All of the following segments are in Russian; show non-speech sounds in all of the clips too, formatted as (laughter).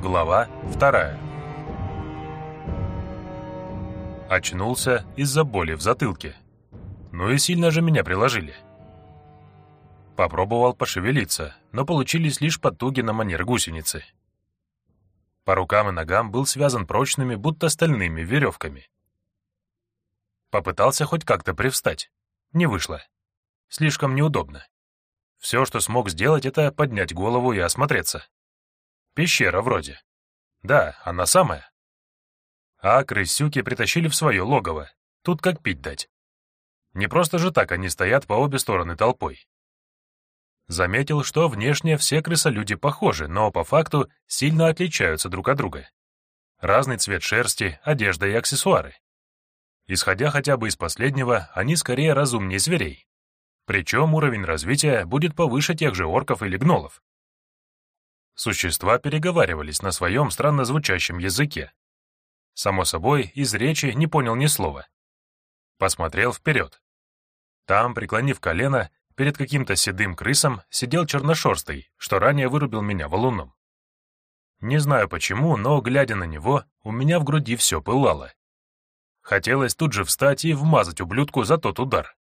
Глава вторая. Очнулся из-за боли в затылке. Ну и сильно же меня приложили. Попробовал пошевелиться, но получились лишь потуги на манер гусеницы. По рукам и ногам был связан прочными, будто стальными веревками. Попытался хоть как-то привстать. Не вышло. Слишком неудобно. Все, что смог сделать, это поднять голову и осмотреться. Пещера вроде. Да, она самая. А крысюки притащили в свое логово. Тут как пить дать. Не просто же так они стоят по обе стороны толпой. Заметил, что внешне все крысолюди похожи, но по факту сильно отличаются друг от друга. Разный цвет шерсти, одежда и аксессуары. Исходя хотя бы из последнего, они скорее разумнее зверей. Причем уровень развития будет повыше тех же орков или гнолов. Существа переговаривались на своем странно звучащем языке. Само собой, из речи не понял ни слова. Посмотрел вперед. Там, преклонив колено, перед каким-то седым крысом сидел черношерстый, что ранее вырубил меня валуном. Не знаю почему, но, глядя на него, у меня в груди все пылало. Хотелось тут же встать и вмазать ублюдку за тот удар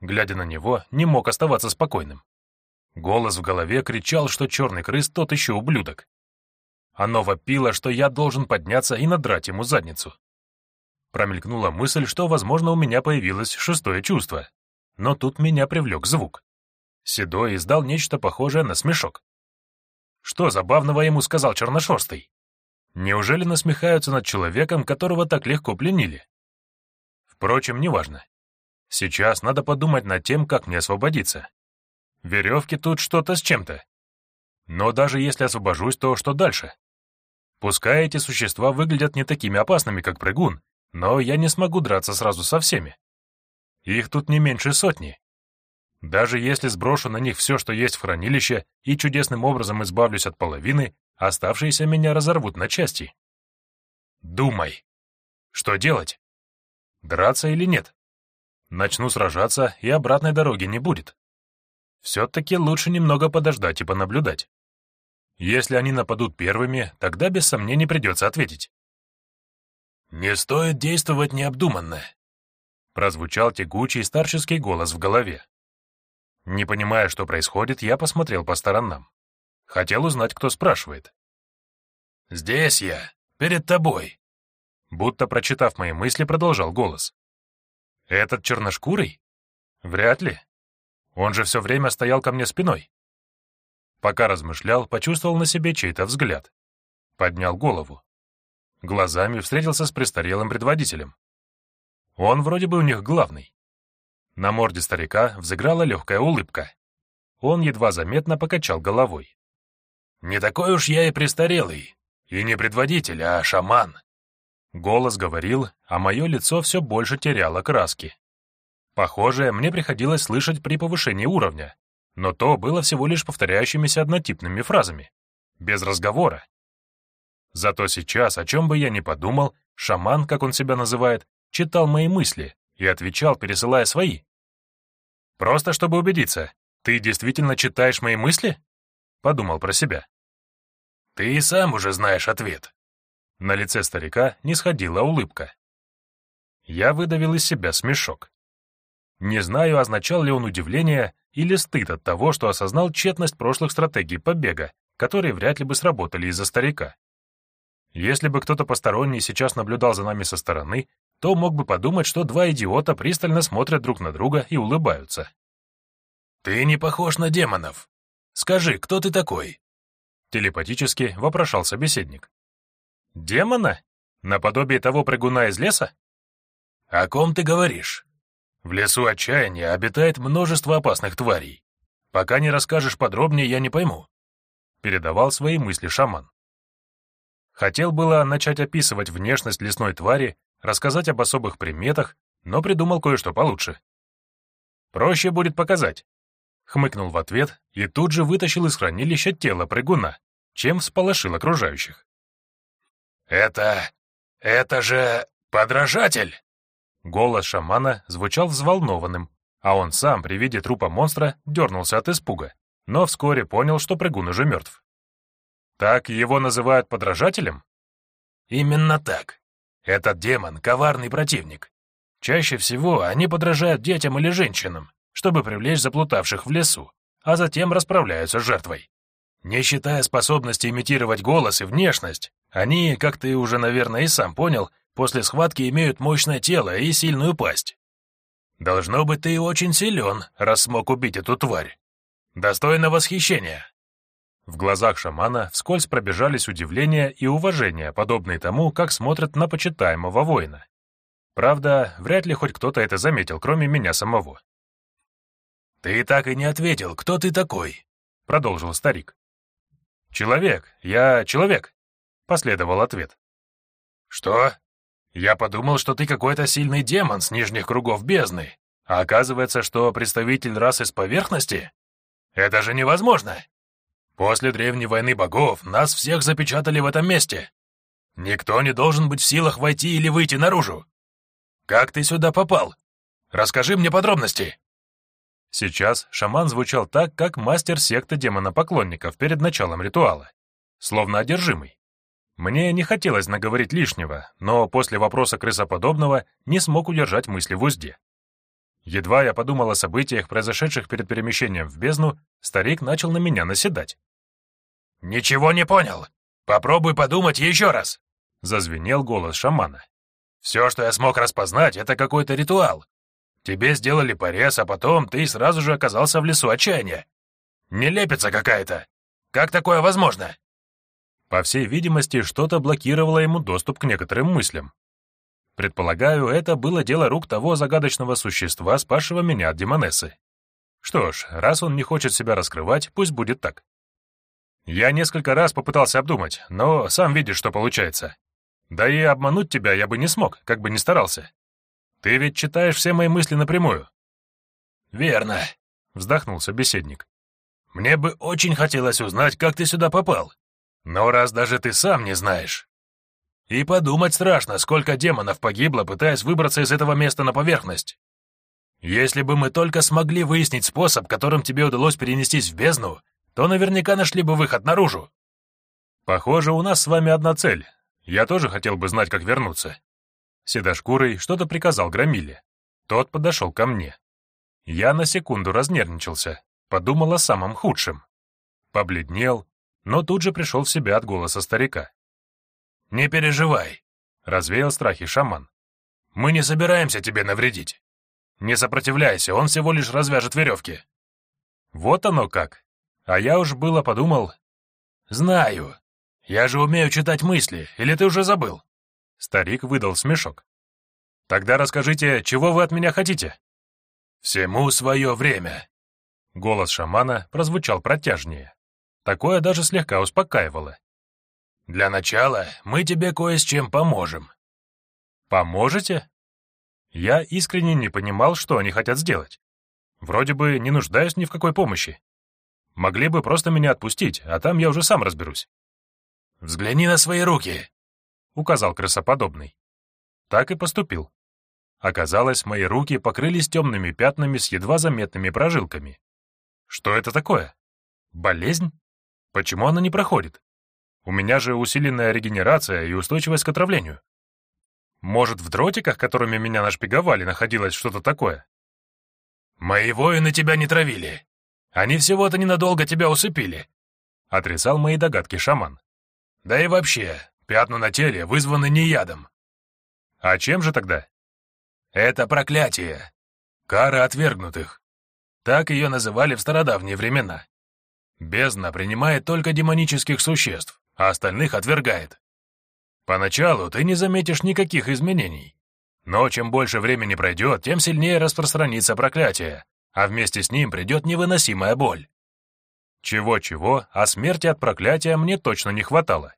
глядя на него, не мог оставаться спокойным. Голос в голове кричал, что черный крыс тот еще ублюдок. Оно вопило, что я должен подняться и надрать ему задницу. Промелькнула мысль, что, возможно, у меня появилось шестое чувство. Но тут меня привлек звук. Седой издал нечто похожее на смешок. Что забавного ему сказал черношерстый? Неужели насмехаются над человеком, которого так легко пленили? Впрочем, неважно. Сейчас надо подумать над тем, как мне освободиться. Веревки тут что-то с чем-то. Но даже если освобожусь, то что дальше? Пускай эти существа выглядят не такими опасными, как прыгун, но я не смогу драться сразу со всеми. Их тут не меньше сотни. Даже если сброшу на них все, что есть в хранилище, и чудесным образом избавлюсь от половины, оставшиеся меня разорвут на части. Думай. Что делать? Драться или нет? Начну сражаться, и обратной дороги не будет. Все-таки лучше немного подождать и понаблюдать. Если они нападут первыми, тогда без сомнений придется ответить. «Не стоит действовать необдуманно», — прозвучал тягучий старческий голос в голове. Не понимая, что происходит, я посмотрел по сторонам. Хотел узнать, кто спрашивает. «Здесь я, перед тобой», — будто прочитав мои мысли, продолжал голос. Этот черношкурый? Вряд ли. Он же все время стоял ко мне спиной. Пока размышлял, почувствовал на себе чей-то взгляд. Поднял голову. Глазами встретился с престарелым предводителем. Он вроде бы у них главный. На морде старика взыграла легкая улыбка. Он едва заметно покачал головой. «Не такой уж я и престарелый. И не предводитель, а шаман. Голос говорил, а мое лицо все больше теряло краски. Похоже, мне приходилось слышать при повышении уровня, но то было всего лишь повторяющимися однотипными фразами, без разговора. Зато сейчас, о чем бы я ни подумал, шаман, как он себя называет, читал мои мысли и отвечал, пересылая свои. «Просто чтобы убедиться, ты действительно читаешь мои мысли?» — подумал про себя. «Ты и сам уже знаешь ответ», на лице старика не сходила улыбка. Я выдавил из себя смешок. Не знаю, означал ли он удивление или стыд от того, что осознал тщетность прошлых стратегий побега, которые вряд ли бы сработали из-за старика. Если бы кто-то посторонний сейчас наблюдал за нами со стороны, то мог бы подумать, что два идиота пристально смотрят друг на друга и улыбаются. «Ты не похож на демонов. Скажи, кто ты такой?» Телепатически вопрошал собеседник. Демона? Наподобие того прыгуна из леса? О ком ты говоришь? В лесу отчаяния обитает множество опасных тварей. Пока не расскажешь подробнее, я не пойму. Передавал свои мысли шаман. Хотел было начать описывать внешность лесной твари, рассказать об особых приметах, но придумал кое-что получше. Проще будет показать. Хмыкнул в ответ и тут же вытащил из хранилища тело прыгуна, чем всполошил окружающих. «Это... это же подражатель!» Голос шамана звучал взволнованным, а он сам при виде трупа монстра дернулся от испуга, но вскоре понял, что прыгун уже мертв. Так его называют подражателем? Именно так. Этот демон — коварный противник. Чаще всего они подражают детям или женщинам, чтобы привлечь заплутавших в лесу, а затем расправляются с жертвой. Не считая способности имитировать голос и внешность, они, как ты уже, наверное, и сам понял, после схватки имеют мощное тело и сильную пасть. Должно быть, ты очень силен, раз смог убить эту тварь. Достойно восхищения. В глазах шамана вскользь пробежались удивление и уважение, подобные тому, как смотрят на почитаемого воина. Правда, вряд ли хоть кто-то это заметил, кроме меня самого. «Ты так и не ответил, кто ты такой?» — продолжил старик. «Человек, я человек», — последовал ответ. «Что? Я подумал, что ты какой-то сильный демон с нижних кругов бездны, а оказывается, что представитель расы с поверхности? Это же невозможно! После древней войны богов нас всех запечатали в этом месте. Никто не должен быть в силах войти или выйти наружу. Как ты сюда попал? Расскажи мне подробности!» Сейчас шаман звучал так, как мастер секты демонопоклонников перед началом ритуала, словно одержимый. Мне не хотелось наговорить лишнего, но после вопроса крысоподобного не смог удержать мысли в узде. Едва я подумал о событиях, произошедших перед перемещением в бездну, старик начал на меня наседать. «Ничего не понял. Попробуй подумать еще раз», — зазвенел голос шамана. «Все, что я смог распознать, это какой-то ритуал, Тебе сделали порез, а потом ты сразу же оказался в лесу отчаяния. Нелепица какая-то. Как такое возможно?» По всей видимости, что-то блокировало ему доступ к некоторым мыслям. Предполагаю, это было дело рук того загадочного существа, спасшего меня от демонессы. Что ж, раз он не хочет себя раскрывать, пусть будет так. Я несколько раз попытался обдумать, но сам видишь, что получается. Да и обмануть тебя я бы не смог, как бы ни старался. Ты ведь читаешь все мои мысли напрямую». «Верно», — вздохнул собеседник. «Мне бы очень хотелось узнать, как ты сюда попал. Но раз даже ты сам не знаешь. И подумать страшно, сколько демонов погибло, пытаясь выбраться из этого места на поверхность. Если бы мы только смогли выяснить способ, которым тебе удалось перенестись в бездну, то наверняка нашли бы выход наружу». «Похоже, у нас с вами одна цель. Я тоже хотел бы знать, как вернуться. Седошкурый что-то приказал Громиле. Тот подошел ко мне. Я на секунду разнервничался, подумал о самом худшем. Побледнел, но тут же пришел в себя от голоса старика. «Не переживай», — развеял страхи шаман. «Мы не собираемся тебе навредить. Не сопротивляйся, он всего лишь развяжет веревки». Вот оно как. А я уж было подумал... «Знаю. Я же умею читать мысли, или ты уже забыл?» Старик выдал смешок. «Тогда расскажите, чего вы от меня хотите?» «Всему свое время». Голос шамана прозвучал протяжнее. Такое даже слегка успокаивало. «Для начала мы тебе кое с чем поможем». «Поможете?» Я искренне не понимал, что они хотят сделать. Вроде бы не нуждаюсь ни в какой помощи. Могли бы просто меня отпустить, а там я уже сам разберусь. «Взгляни на свои руки», — указал крысоподобный. Так и поступил. Оказалось, мои руки покрылись темными пятнами с едва заметными прожилками. Что это такое? Болезнь? Почему она не проходит? У меня же усиленная регенерация и устойчивость к отравлению. Может, в дротиках, которыми меня нашпиговали, находилось что-то такое? «Мои воины тебя не травили. Они всего-то ненадолго тебя усыпили», — отрицал мои догадки шаман. «Да и вообще, Пятна на теле вызваны не ядом. А чем же тогда? Это проклятие. Кара отвергнутых. Так ее называли в стародавние времена. Бездна принимает только демонических существ, а остальных отвергает. Поначалу ты не заметишь никаких изменений. Но чем больше времени пройдет, тем сильнее распространится проклятие, а вместе с ним придет невыносимая боль. Чего-чего, а смерти от проклятия мне точно не хватало.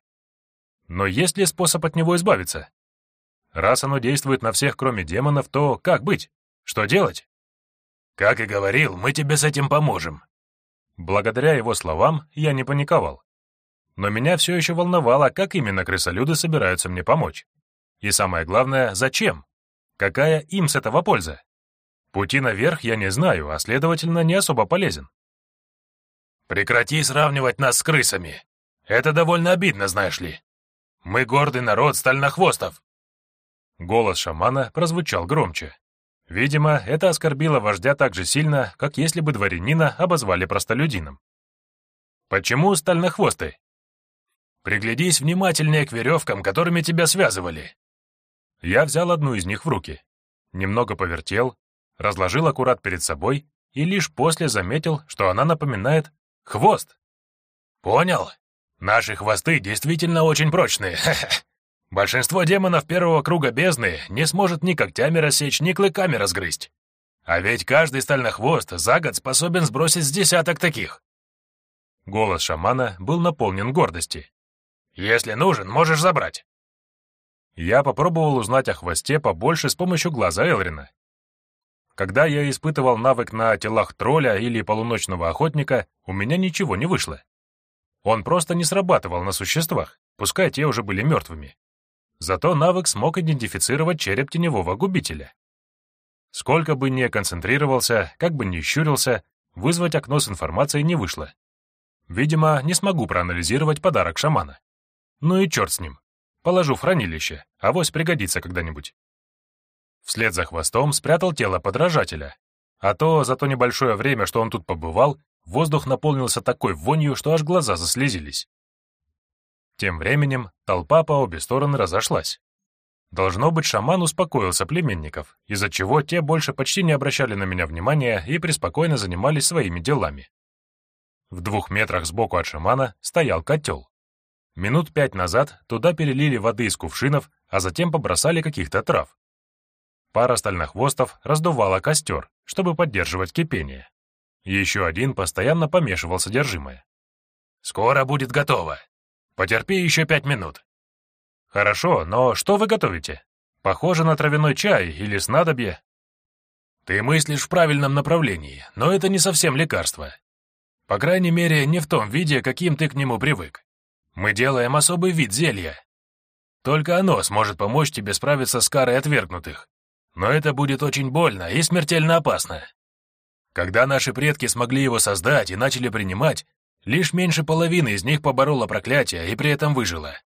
Но есть ли способ от него избавиться? Раз оно действует на всех, кроме демонов, то как быть? Что делать? Как и говорил, мы тебе с этим поможем. Благодаря его словам я не паниковал. Но меня все еще волновало, как именно крысолюды собираются мне помочь. И самое главное, зачем? Какая им с этого польза? Пути наверх я не знаю, а следовательно, не особо полезен. «Прекрати сравнивать нас с крысами», — Это довольно обидно, знаешь ли. Мы гордый народ стальнохвостов. Голос шамана прозвучал громче. Видимо, это оскорбило вождя так же сильно, как если бы дворянина обозвали простолюдином. «Почему стальнохвосты?» «Приглядись внимательнее к веревкам, которыми тебя связывали». Я взял одну из них в руки, немного повертел, разложил аккурат перед собой и лишь после заметил, что она напоминает хвост. «Понял? Наши хвосты действительно очень прочные. (laughs) Большинство демонов первого круга бездны не сможет ни когтями рассечь, ни клыками разгрызть. А ведь каждый стальнохвост за год способен сбросить с десяток таких. Голос шамана был наполнен гордости. «Если нужен, можешь забрать». Я попробовал узнать о хвосте побольше с помощью глаза Элрина. Когда я испытывал навык на телах тролля или полуночного охотника, у меня ничего не вышло. Он просто не срабатывал на существах, пускай те уже были мертвыми. Зато навык смог идентифицировать череп теневого губителя. Сколько бы ни концентрировался, как бы ни щурился, вызвать окно с информацией не вышло. Видимо, не смогу проанализировать подарок шамана. Ну и черт с ним. Положу в хранилище, авось пригодится когда-нибудь. Вслед за хвостом спрятал тело подражателя. А то за то небольшое время, что он тут побывал, воздух наполнился такой вонью, что аж глаза заслезились. Тем временем толпа по обе стороны разошлась. Должно быть, шаман успокоил соплеменников, из-за чего те больше почти не обращали на меня внимания и преспокойно занимались своими делами. В двух метрах сбоку от шамана стоял котел. Минут пять назад туда перелили воды из кувшинов, а затем побросали каких-то трав. Пара стальнохвостов раздувала костер, чтобы поддерживать кипение. Еще один постоянно помешивал содержимое. «Скоро будет готово», Потерпи еще пять минут». «Хорошо, но что вы готовите? Похоже на травяной чай или снадобье?» «Ты мыслишь в правильном направлении, но это не совсем лекарство. По крайней мере, не в том виде, каким ты к нему привык. Мы делаем особый вид зелья. Только оно сможет помочь тебе справиться с карой отвергнутых. Но это будет очень больно и смертельно опасно. Когда наши предки смогли его создать и начали принимать, Лишь меньше половины из них поборола проклятие и при этом выжила.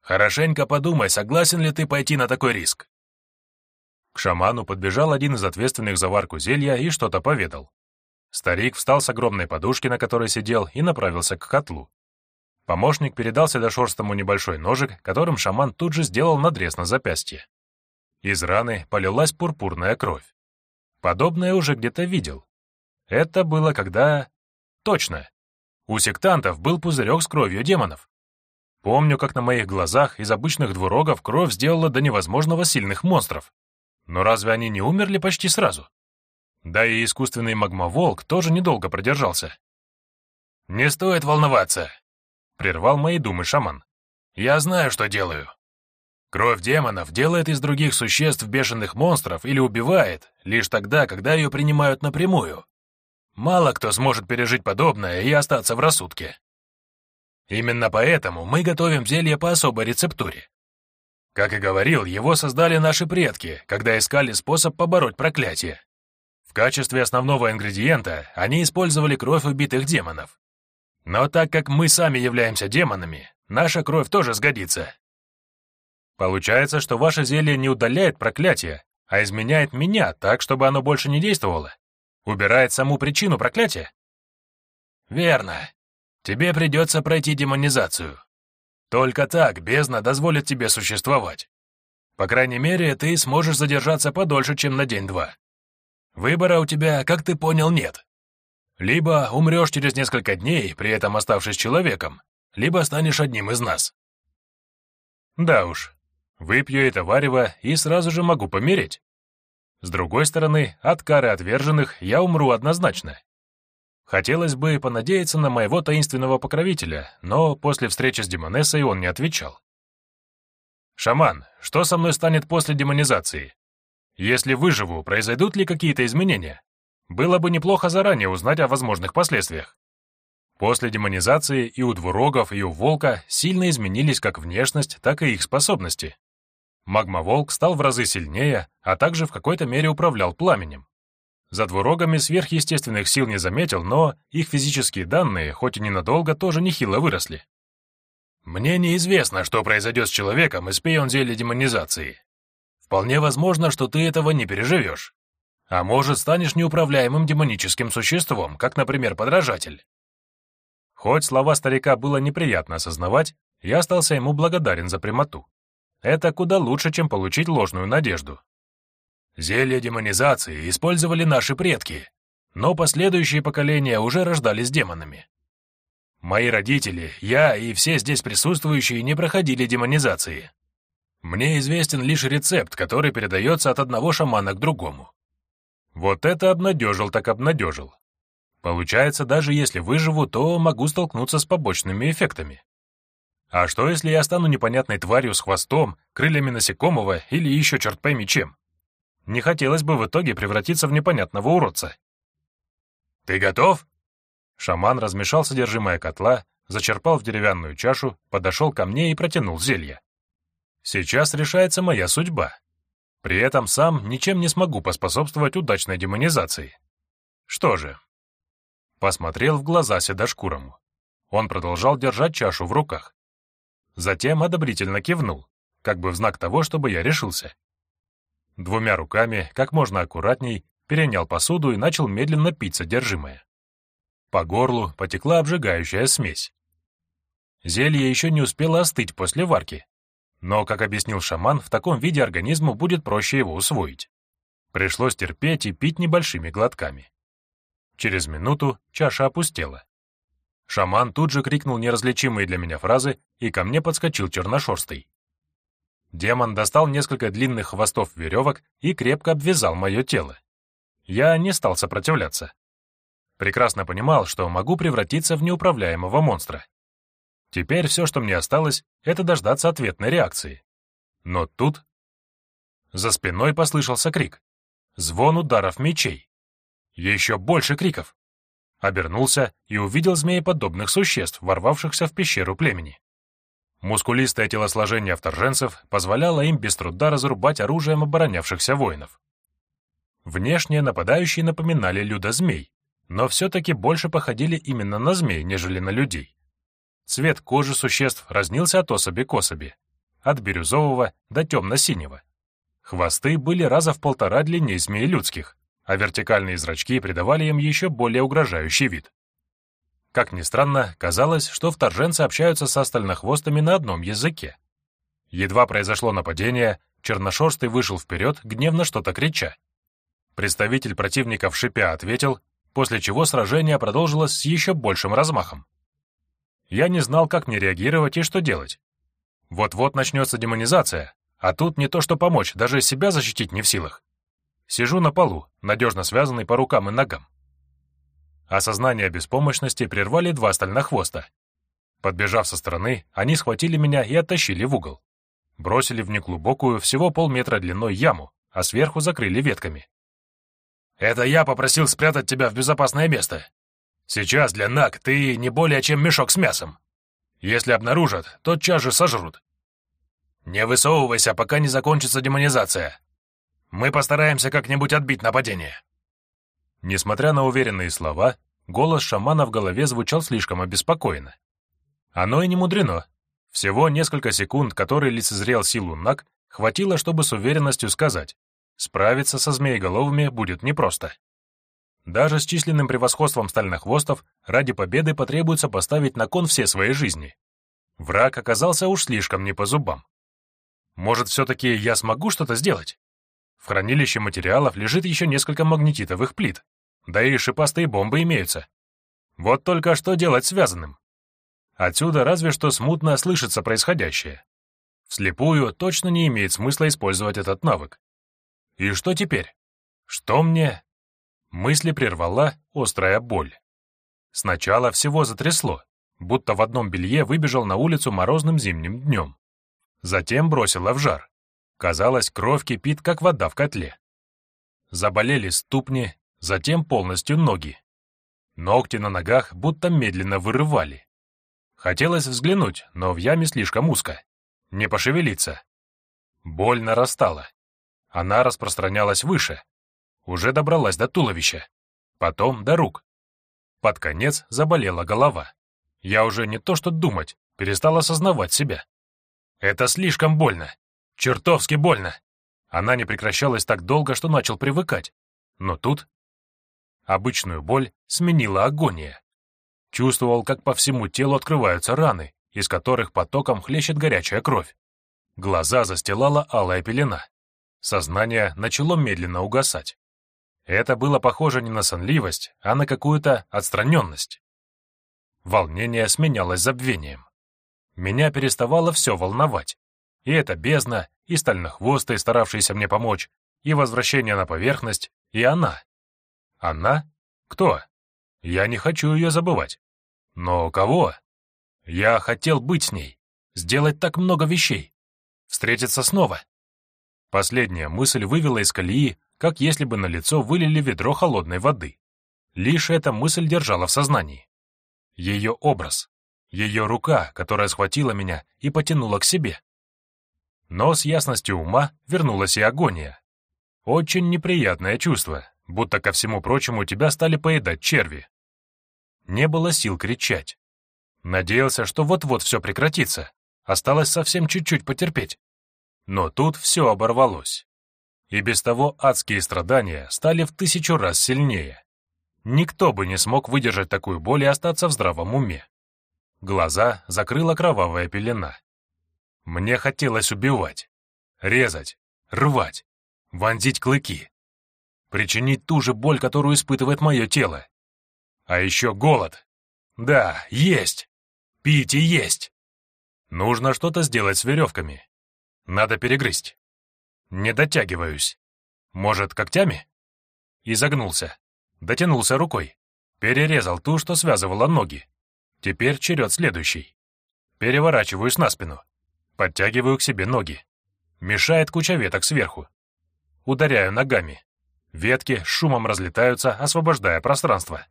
Хорошенько подумай, согласен ли ты пойти на такой риск. К шаману подбежал один из ответственных за варку зелья и что-то поведал. Старик встал с огромной подушки, на которой сидел, и направился к котлу. Помощник передал седошерстому небольшой ножик, которым шаман тут же сделал надрез на запястье. Из раны полилась пурпурная кровь. Подобное уже где-то видел. Это было когда... Точно, у сектантов был пузырек с кровью демонов. Помню, как на моих глазах из обычных двурогов кровь сделала до невозможного сильных монстров. Но разве они не умерли почти сразу? Да и искусственный магмоволк тоже недолго продержался. «Не стоит волноваться», — прервал мои думы шаман. «Я знаю, что делаю. Кровь демонов делает из других существ бешеных монстров или убивает лишь тогда, когда ее принимают напрямую. Мало кто сможет пережить подобное и остаться в рассудке. Именно поэтому мы готовим зелье по особой рецептуре. Как и говорил, его создали наши предки, когда искали способ побороть проклятие. В качестве основного ингредиента они использовали кровь убитых демонов. Но так как мы сами являемся демонами, наша кровь тоже сгодится. Получается, что ваше зелье не удаляет проклятие, а изменяет меня так, чтобы оно больше не действовало. Убирает саму причину проклятия? Верно. Тебе придется пройти демонизацию. Только так бездна дозволит тебе существовать. По крайней мере, ты сможешь задержаться подольше, чем на день-два. Выбора у тебя, как ты понял, нет. Либо умрешь через несколько дней, при этом оставшись человеком, либо станешь одним из нас. Да уж, выпью это варево и сразу же могу помереть. С другой стороны, от кары отверженных я умру однозначно. Хотелось бы понадеяться на моего таинственного покровителя, но после встречи с Демонессой он не отвечал. «Шаман, что со мной станет после демонизации? Если выживу, произойдут ли какие-то изменения? Было бы неплохо заранее узнать о возможных последствиях». После демонизации и у двурогов, и у волка сильно изменились как внешность, так и их способности. Магмоволк стал в разы сильнее, а также в какой-то мере управлял пламенем. За двурогами сверхъестественных сил не заметил, но их физические данные, хоть и ненадолго, тоже нехило выросли. Мне неизвестно, что произойдет с человеком, испей он зелье демонизации. Вполне возможно, что ты этого не переживешь. А может, станешь неуправляемым демоническим существом, как, например, подражатель. Хоть слова старика было неприятно осознавать, я остался ему благодарен за прямоту. Это куда лучше, чем получить ложную надежду. Зелье демонизации использовали наши предки, но последующие поколения уже рождались демонами. Мои родители, я и все здесь присутствующие не проходили демонизации. Мне известен лишь рецепт, который передается от одного шамана к другому. Вот это обнадежил так обнадежил. Получается, даже если выживу, то могу столкнуться с побочными эффектами. А что, если я стану непонятной тварью с хвостом, крыльями насекомого или еще черт пойми чем? Не хотелось бы в итоге превратиться в непонятного уродца. «Ты готов?» Шаман размешал содержимое котла, зачерпал в деревянную чашу, подошел ко мне и протянул зелье. Сейчас решается моя судьба. При этом сам ничем не смогу поспособствовать удачной демонизации. Что же? Посмотрел в глаза седошкурому. Он продолжал держать чашу в руках. Затем одобрительно кивнул, как бы в знак того, чтобы я решился. Двумя руками, как можно аккуратней, перенял посуду и начал медленно пить содержимое. По горлу потекла обжигающая смесь. Зелье еще не успело остыть после варки, но, как объяснил шаман, в таком виде организму будет проще его усвоить. Пришлось терпеть и пить небольшими глотками. Через минуту чаша опустела. Шаман тут же крикнул неразличимые для меня фразы, и ко мне подскочил черношерстый. Демон достал несколько длинных хвостов веревок и крепко обвязал мое тело. Я не стал сопротивляться. Прекрасно понимал, что могу превратиться в неуправляемого монстра. Теперь все, что мне осталось, это дождаться ответной реакции. Но тут... За спиной послышался крик. Звон ударов мечей. Еще больше криков. Обернулся и увидел змееподобных существ, ворвавшихся в пещеру племени. Мускулистое телосложение вторженцев позволяло им без труда разрубать оружием оборонявшихся воинов. Внешне нападающие напоминали людозмей, но все-таки больше походили именно на змей, нежели на людей. Цвет кожи существ разнился от особи к особи, от бирюзового до темно-синего. Хвосты были раза в полтора длиннее змей людских, а вертикальные зрачки придавали им еще более угрожающий вид. Как ни странно, казалось, что вторженцы общаются с остальнохвостами на одном языке. Едва произошло нападение, черношерстый вышел вперед, гневно что-то крича. Представитель противников шипя ответил, после чего сражение продолжилось с еще большим размахом. Я не знал, как мне реагировать и что делать. Вот-вот начнется демонизация, а тут не то что помочь, даже себя защитить не в силах. Сижу на полу, надежно связанный по рукам и ногам. Осознание беспомощности прервали два стальных хвоста. Подбежав со стороны, они схватили меня и оттащили в угол. Бросили в неглубокую, всего полметра длиной яму, а сверху закрыли ветками. «Это я попросил спрятать тебя в безопасное место. Сейчас для Наг ты не более чем мешок с мясом. Если обнаружат, тотчас же сожрут. Не высовывайся, пока не закончится демонизация. Мы постараемся как-нибудь отбить нападение». Несмотря на уверенные слова, голос шамана в голове звучал слишком обеспокоенно. Оно и не мудрено. Всего несколько секунд, которые лицезрел силу Наг, хватило, чтобы с уверенностью сказать, справиться со змееголовыми будет непросто. Даже с численным превосходством стальнохвостов ради победы потребуется поставить на кон все свои жизни. Враг оказался уж слишком не по зубам. Может, все-таки я смогу что-то сделать? В хранилище материалов лежит еще несколько магнетитовых плит, да и шипастые бомбы имеются. Вот только что делать связанным? Отсюда разве что смутно слышится происходящее. Вслепую точно не имеет смысла использовать этот навык. И что теперь? Что мне Мысли прервала острая боль. Сначала всего затрясло, будто в одном белье выбежал на улицу морозным зимним днем. Затем бросило в жар. Казалось, кровь кипит, как вода в котле. Заболели ступни, затем полностью ноги. Ногти на ногах будто медленно вырывали. Хотелось взглянуть, но в яме слишком узко. Не пошевелиться. Боль нарастала. Она распространялась выше, уже добралась до туловища, потом до рук. Под конец заболела голова. Я уже не то что думать, перестал осознавать себя. Это слишком больно. Чертовски больно. Она не прекращалась так долго, что начал привыкать. Но тут обычную боль сменила агония. Чувствовал, как по всему телу открываются раны, из которых потоком хлещет горячая кровь. Глаза застилала алая пелена. Сознание начало медленно угасать. Это было похоже не на сонливость, а на какую-то отстраненность. Волнение сменялось забвением. Меня переставало все волновать. И эта бездна, и стальнохвостый, старавшийся мне помочь, и возвращение на поверхность, и она. Она? Кто? Я не хочу ее забывать. Но кого? Я хотел быть с ней, сделать так много вещей, встретиться снова. Последняя мысль вывела из колеи, как если бы на лицо вылили ведро холодной воды. Лишь эта мысль держала в сознании. Ее образ, ее рука, которая схватила меня и потянула к себе. Но с ясностью ума вернулась и агония. Очень неприятное чувство, будто ко всему прочему тебя стали поедать черви. Не было сил кричать. Надеялся, что вот-вот все прекратится. Осталось совсем чуть-чуть потерпеть. Но тут все оборвалось и без того адские страдания стали в тысячу раз сильнее. Никто бы не смог выдержать такую боль и остаться в здравом уме. Глаза закрыла кровавая пелена. Мне хотелось убивать, резать, рвать, вонзить клыки, причинить ту же боль, которую испытывает мое тело. А еще голод. Да, есть. Пить и есть. Нужно что-то сделать с веревками. Надо перегрызть. Не дотягиваюсь. Может, когтями? Изогнулся. Дотянулся рукой. Перерезал ту, что связывала ноги. Теперь черед следующий. Переворачиваюсь на спину. Подтягиваю к себе ноги. Мешает куча веток сверху. Ударяю ногами. Ветки шумом разлетаются, освобождая пространство.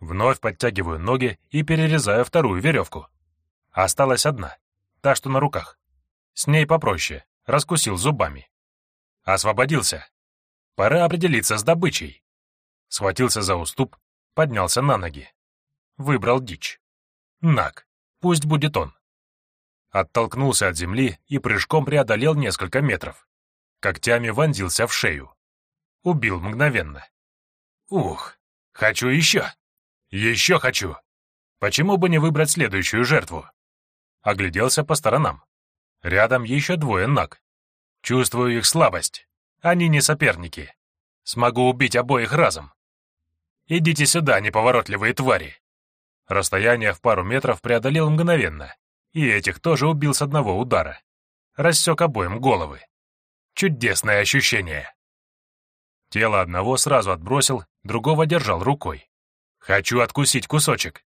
Вновь подтягиваю ноги и перерезаю вторую веревку. Осталась одна, та, что на руках. С ней попроще, раскусил зубами. Освободился. Пора определиться с добычей. Схватился за уступ, поднялся на ноги. Выбрал дичь. Наг. Пусть будет он. Оттолкнулся от земли и прыжком преодолел несколько метров. Когтями вонзился в шею. Убил мгновенно. Ух, хочу еще. Еще хочу. Почему бы не выбрать следующую жертву? Огляделся по сторонам. Рядом еще двое наг. Чувствую их слабость. Они не соперники. Смогу убить обоих разом. Идите сюда, неповоротливые твари. Расстояние в пару метров преодолел мгновенно, и этих тоже убил с одного удара. Рассек обоим головы. Чудесное ощущение. Тело одного сразу отбросил, другого держал рукой. Хочу откусить кусочек.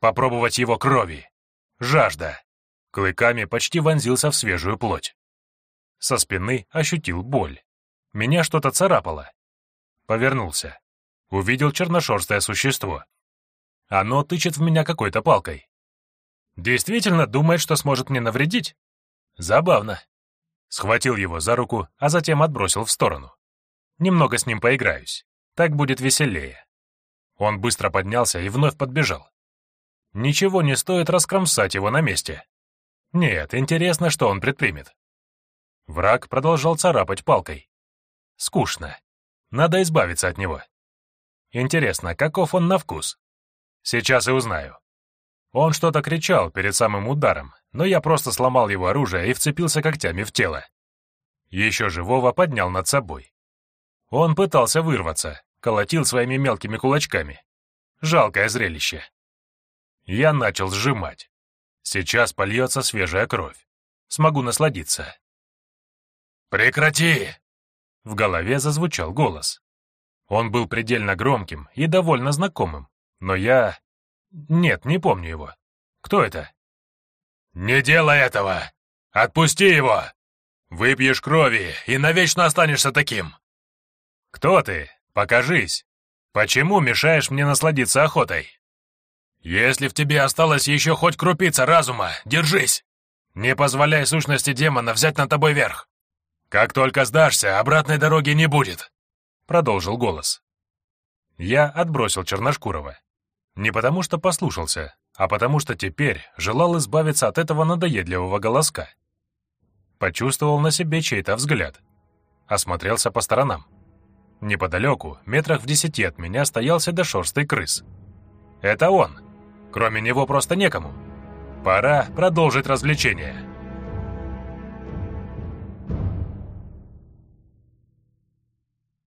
Попробовать его крови. Жажда. Клыками почти вонзился в свежую плоть. Со спины ощутил боль. Меня что-то царапало. Повернулся. Увидел черношерстое существо. Оно тычет в меня какой-то палкой. Действительно думает, что сможет мне навредить? Забавно. Схватил его за руку, а затем отбросил в сторону. Немного с ним поиграюсь. Так будет веселее. Он быстро поднялся и вновь подбежал. Ничего не стоит раскромсать его на месте. Нет, интересно, что он предпримет. Враг продолжал царапать палкой. Скучно. Надо избавиться от него. Интересно, каков он на вкус? Сейчас и узнаю. Он что-то кричал перед самым ударом, но я просто сломал его оружие и вцепился когтями в тело. Еще живого поднял над собой. Он пытался вырваться, колотил своими мелкими кулачками. Жалкое зрелище. Я начал сжимать. Сейчас польется свежая кровь. Смогу насладиться. «Прекрати!» В голове зазвучал голос. Он был предельно громким и довольно знакомым, но я... Нет, не помню его. Кто это? «Не делай этого! Отпусти его! Выпьешь крови и навечно останешься таким!» «Кто ты? Покажись! Почему мешаешь мне насладиться охотой?» «Если в тебе осталось еще хоть крупица разума, держись! Не позволяй сущности демона взять над тобой верх!» «Как только сдашься, обратной дороги не будет», — продолжил голос. Я отбросил Черношкурова. Не потому что послушался, а потому что теперь желал избавиться от этого надоедливого голоска. Почувствовал на себе чей-то взгляд. Осмотрелся по сторонам. Неподалеку, метрах в десяти от меня, стоял седошерстый крыс. Это он. Кроме него просто некому. Пора продолжить развлечение.